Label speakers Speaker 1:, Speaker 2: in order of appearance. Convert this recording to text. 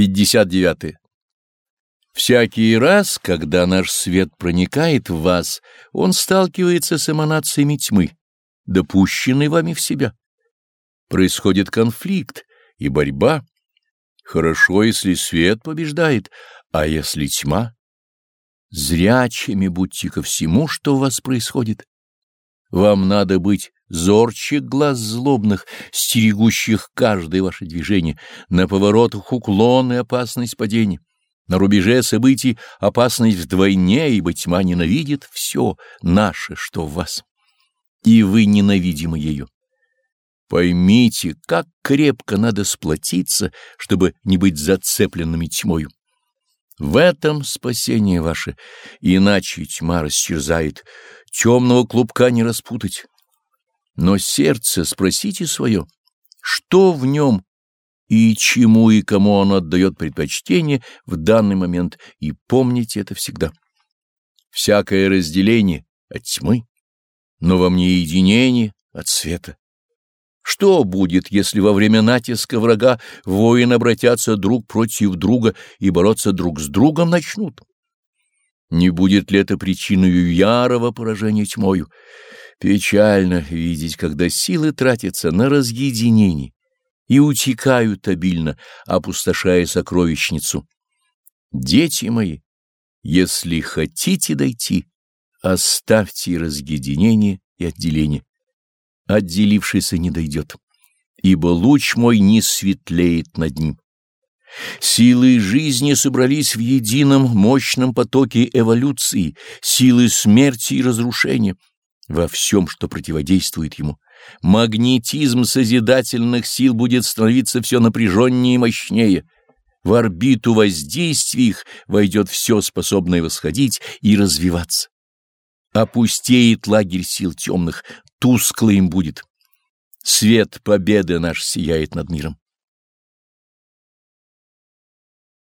Speaker 1: 59. Всякий раз, когда наш свет проникает в вас, он сталкивается с эманациями тьмы, допущенной вами в себя. Происходит конфликт и борьба. Хорошо, если свет побеждает, а если тьма? Зрячими будьте ко всему, что у вас происходит. Вам надо быть зорче глаз злобных, стерегущих каждое ваше движение, на поворотах уклон и опасность падения. На рубеже событий опасность вдвойне, ибо тьма ненавидит все наше, что в вас. И вы ненавидимы ею. Поймите, как крепко надо сплотиться, чтобы не быть зацепленными тьмою. В этом спасение ваше, иначе тьма растерзает, темного клубка не распутать. Но сердце спросите свое, что в нем и чему и кому оно отдает предпочтение в данный момент, и помните это всегда. Всякое разделение от тьмы, но во мне единение от света. Что будет, если во время натиска врага воины обратятся друг против друга и бороться друг с другом начнут? Не будет ли это причиной ярого поражения тьмою? Печально видеть, когда силы тратятся на разъединение и утекают обильно, опустошая сокровищницу. Дети мои, если хотите дойти, оставьте разъединение и отделение. Отделившийся не дойдет, ибо луч мой не светлеет над ним. Силы жизни собрались в едином мощном потоке эволюции, силы смерти и разрушения — во всем, что противодействует ему. Магнетизм созидательных сил будет становиться все напряженнее и мощнее. В орбиту воздействия их войдет все, способное восходить и развиваться. Опустеет лагерь сил темных, тускло им будет. Свет победы наш сияет над миром.